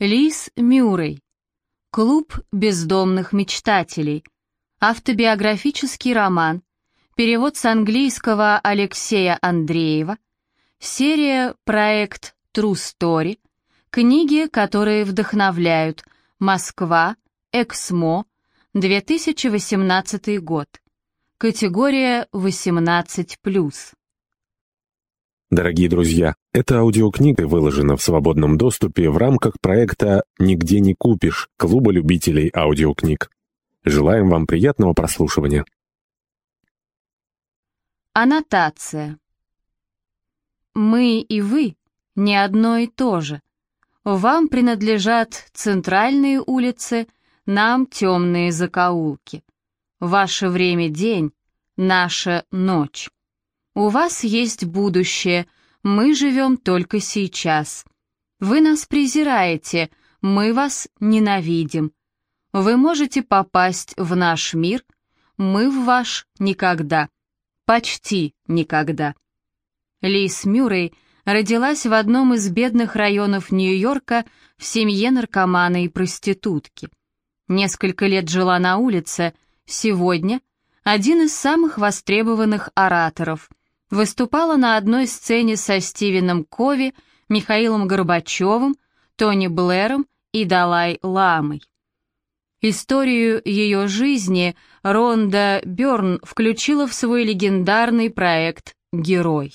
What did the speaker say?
Лиз Мюррей. Клуб бездомных мечтателей. Автобиографический роман. Перевод с английского Алексея Андреева. Серия «Проект True Story». Книги, которые вдохновляют. Москва. Эксмо. 2018 год. Категория 18+. Дорогие друзья, эта аудиокнига выложена в свободном доступе в рамках проекта «Нигде не купишь» Клуба любителей аудиокниг. Желаем вам приятного прослушивания. Аннотация. Мы и вы не одно и то же. Вам принадлежат центральные улицы, нам темные закоулки. Ваше время — день, наша — ночь. У вас есть будущее, мы живем только сейчас. Вы нас презираете, мы вас ненавидим. Вы можете попасть в наш мир, мы в ваш никогда. Почти никогда. Лиз Мюррей родилась в одном из бедных районов Нью-Йорка в семье наркомана и проститутки. Несколько лет жила на улице, сегодня один из самых востребованных ораторов, выступала на одной сцене со Стивеном Кови, Михаилом Горбачевым, Тони Блэром и Далай-Ламой. Историю ее жизни Ронда Бёрн включила в свой легендарный проект «Герой».